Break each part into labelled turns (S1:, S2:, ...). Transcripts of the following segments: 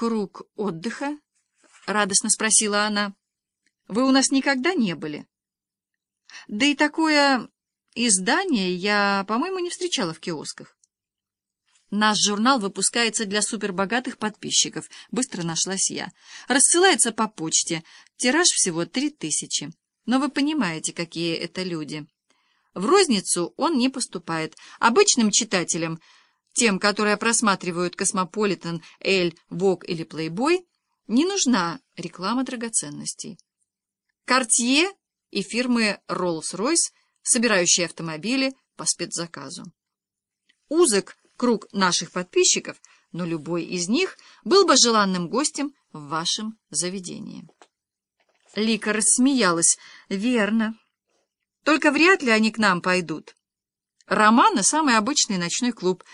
S1: круг отдыха? — радостно спросила она. — Вы у нас никогда не были? Да и такое издание я, по-моему, не встречала в киосках. Наш журнал выпускается для супербогатых подписчиков, быстро нашлась я. Рассылается по почте, тираж всего три тысячи. Но вы понимаете, какие это люди. В розницу он не поступает. Обычным читателям, тем, которые просматривают «Космополитен», «Эль», «Вог» или «Плейбой», не нужна реклама драгоценностей. «Картье» и фирмы Rolls-Royce, собирающие автомобили по спецзаказу. Узок круг наших подписчиков, но любой из них был бы желанным гостем в вашем заведении. Лика рассмеялась. «Верно. Только вряд ли они к нам пойдут. Романа — самый обычный ночной клуб,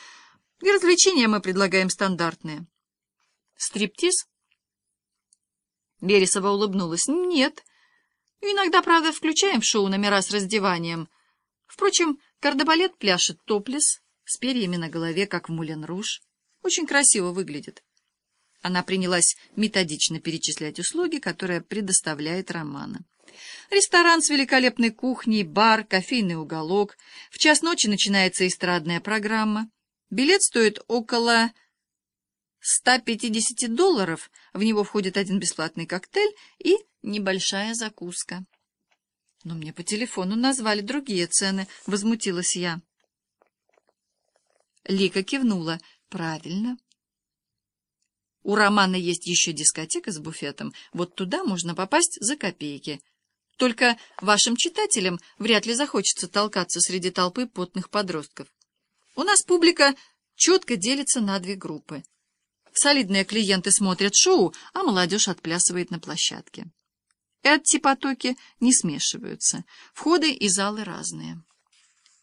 S1: и развлечения мы предлагаем стандартные. Стриптиз?» Бересова улыбнулась. «Нет. Иногда, правда, включаем в шоу номера с раздеванием. Впрочем, кардебалет пляшет топлес с перьями на голове, как в Мулен-Руж. Очень красиво выглядит». Она принялась методично перечислять услуги, которые предоставляет Романа. Ресторан с великолепной кухней, бар, кофейный уголок. В час ночи начинается эстрадная программа. Билет стоит около 150 долларов. В него входит один бесплатный коктейль и небольшая закуска. Но мне по телефону назвали другие цены, возмутилась я. Лика кивнула. Правильно. У Романа есть еще дискотека с буфетом. Вот туда можно попасть за копейки. Только вашим читателям вряд ли захочется толкаться среди толпы потных подростков. У нас публика четко делится на две группы. Солидные клиенты смотрят шоу, а молодежь отплясывает на площадке. Эти потоки не смешиваются. Входы и залы разные.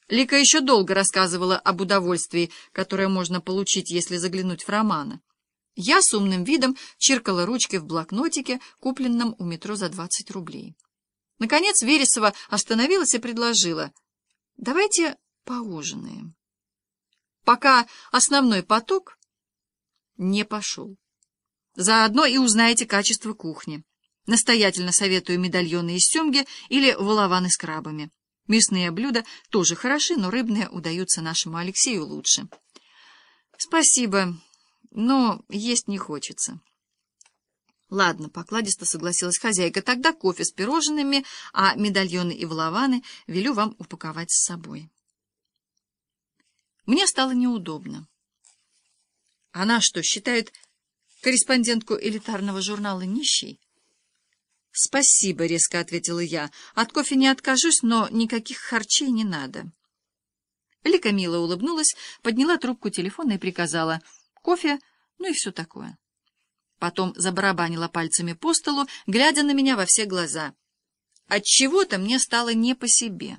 S1: Лика еще долго рассказывала об удовольствии, которое можно получить, если заглянуть в романы. Я с умным видом чиркала ручкой в блокнотике, купленном у метро за 20 рублей. Наконец Вересова остановилась и предложила. «Давайте поужинаем». Пока основной поток не пошел. Заодно и узнаете качество кухни. Настоятельно советую медальоны из семги или волованы с крабами. Мясные блюда тоже хороши, но рыбные удаются нашему Алексею лучше. Спасибо но есть не хочется. Ладно, покладисто согласилась хозяйка, тогда кофе с пирожными, а медальоны и волованы велю вам упаковать с собой. Мне стало неудобно. Она что, считает корреспондентку элитарного журнала нищей? «Спасибо», — резко ответила я. «От кофе не откажусь, но никаких харчей не надо». Лика мило улыбнулась, подняла трубку телефона и приказала — кофе, ну и все такое. Потом забарабанила пальцами по столу, глядя на меня во все глаза. От чего то мне стало не по себе.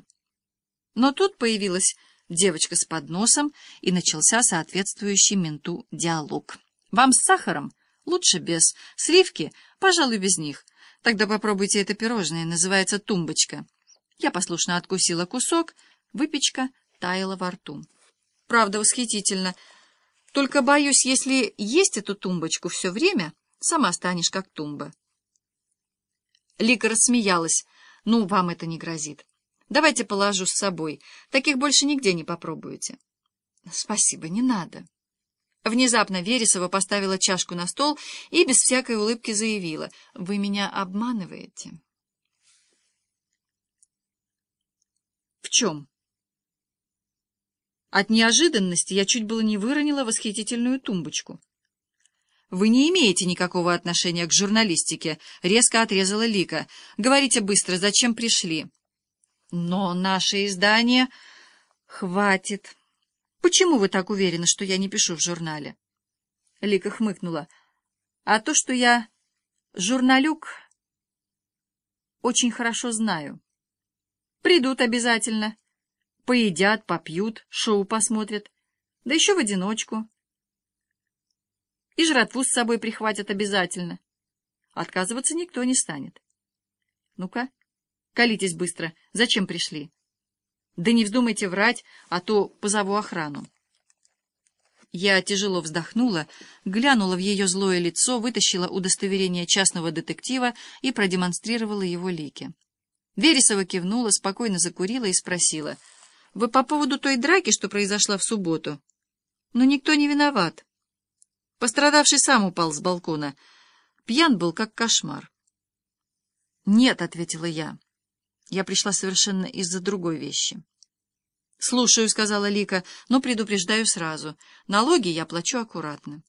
S1: Но тут появилась девочка с подносом, и начался соответствующий менту диалог. «Вам с сахаром? Лучше без. Сливки? Пожалуй, без них. Тогда попробуйте это пирожное, называется тумбочка». Я послушно откусила кусок, выпечка таяла во рту. Правда, восхитительно — только боюсь, если есть эту тумбочку все время, сама станешь как тумба. Лика рассмеялась. Ну, вам это не грозит. Давайте положу с собой. Таких больше нигде не попробуете. Спасибо, не надо. Внезапно Вересова поставила чашку на стол и без всякой улыбки заявила. Вы меня обманываете. В чем? От неожиданности я чуть было не выронила восхитительную тумбочку. «Вы не имеете никакого отношения к журналистике», — резко отрезала Лика. «Говорите быстро, зачем пришли?» «Но наше издание...» «Хватит. Почему вы так уверены, что я не пишу в журнале?» Лика хмыкнула. «А то, что я журналюк, очень хорошо знаю. Придут обязательно» поедят, попьют, шоу посмотрят, да еще в одиночку. И жратву с собой прихватят обязательно. Отказываться никто не станет. Ну-ка, колитесь быстро. Зачем пришли? Да не вздумайте врать, а то позову охрану. Я тяжело вздохнула, глянула в ее злое лицо, вытащила удостоверение частного детектива и продемонстрировала его Лике. Вересова кивнула, спокойно закурила и спросила. — Вы по поводу той драки, что произошла в субботу? — Но никто не виноват. Пострадавший сам упал с балкона. Пьян был, как кошмар. — Нет, — ответила я. Я пришла совершенно из-за другой вещи. «Слушаю», — сказала Лика, — «но предупреждаю сразу. Налоги я плачу аккуратно».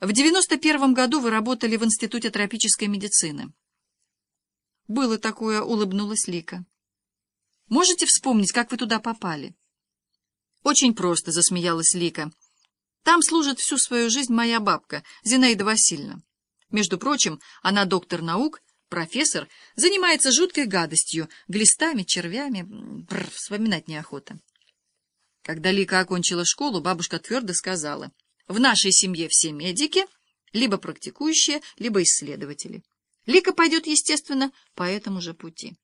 S1: В девяносто первом году вы работали в Институте тропической медицины. Было такое, улыбнулась Лика. Можете вспомнить, как вы туда попали? Очень просто, засмеялась Лика. Там служит всю свою жизнь моя бабка, Зинаида Васильевна. Между прочим, она доктор наук профессор занимается жуткой гадостью, глистами, червями. Бррр, вспоминать неохота. Когда Лика окончила школу, бабушка твердо сказала, в нашей семье все медики, либо практикующие, либо исследователи. Лика пойдет, естественно, по этому же пути.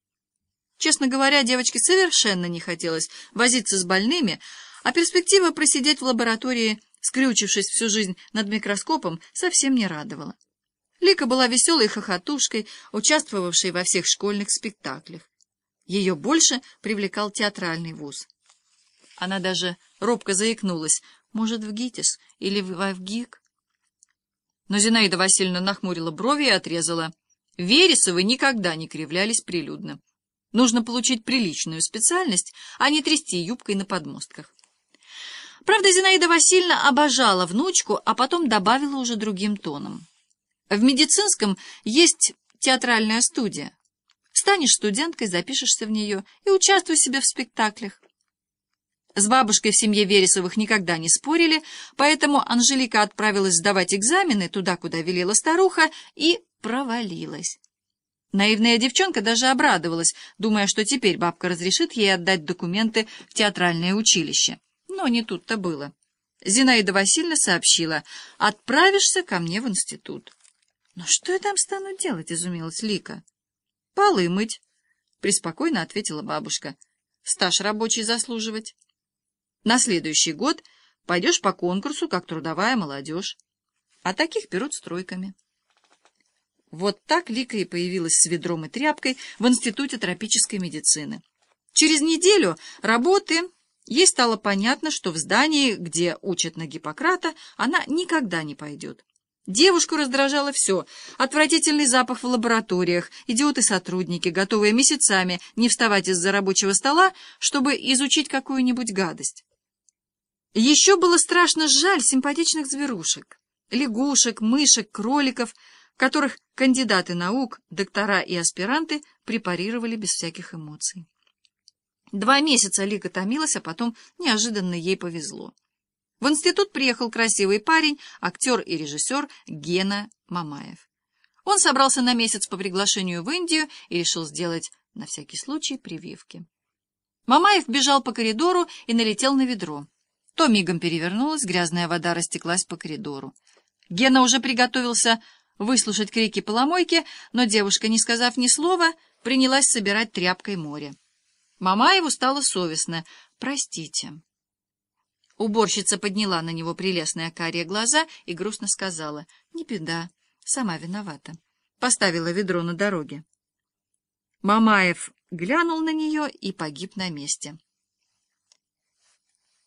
S1: Честно говоря, девочке совершенно не хотелось возиться с больными, а перспектива просидеть в лаборатории, скрючившись всю жизнь над микроскопом, совсем не радовала. Лика была веселой хохотушкой, участвовавшей во всех школьных спектаклях. Ее больше привлекал театральный вуз. Она даже робко заикнулась, может, в ГИТИС или в АВГИК. Но Зинаида Васильевна нахмурила брови и отрезала. Вересовы никогда не кривлялись прилюдно. Нужно получить приличную специальность, а не трясти юбкой на подмостках. Правда, Зинаида Васильевна обожала внучку, а потом добавила уже другим тоном. В медицинском есть театральная студия. Станешь студенткой, запишешься в нее и участвуй себе в спектаклях. С бабушкой в семье Вересовых никогда не спорили, поэтому Анжелика отправилась сдавать экзамены туда, куда велела старуха, и провалилась. Наивная девчонка даже обрадовалась, думая, что теперь бабка разрешит ей отдать документы в театральное училище. Но не тут-то было. Зинаида Васильевна сообщила, отправишься ко мне в институт. «Но что я там стану делать?» — изумилась Лика. «Полы мыть», — преспокойно ответила бабушка. «Стаж рабочий заслуживать. На следующий год пойдешь по конкурсу, как трудовая молодежь. А таких берут стройками». Вот так Лика и появилась с ведром и тряпкой в Институте тропической медицины. Через неделю работы ей стало понятно, что в здании, где учат на Гиппократа, она никогда не пойдет. Девушку раздражало все. Отвратительный запах в лабораториях, идиоты-сотрудники, готовые месяцами не вставать из-за рабочего стола, чтобы изучить какую-нибудь гадость. Еще было страшно жаль симпатичных зверушек, лягушек, мышек, кроликов, которых кандидаты наук, доктора и аспиранты препарировали без всяких эмоций. Два месяца Лика томилась, а потом неожиданно ей повезло. В институт приехал красивый парень, актер и режиссер Гена Мамаев. Он собрался на месяц по приглашению в Индию и решил сделать, на всякий случай, прививки. Мамаев бежал по коридору и налетел на ведро. То мигом перевернулось, грязная вода растеклась по коридору. Гена уже приготовился выслушать крики поломойки, но девушка, не сказав ни слова, принялась собирать тряпкой море. Мамаеву стало совестно. «Простите». Уборщица подняла на него прелестные карие глаза и грустно сказала, «Не беда, сама виновата». Поставила ведро на дороге. Мамаев глянул на нее и погиб на месте.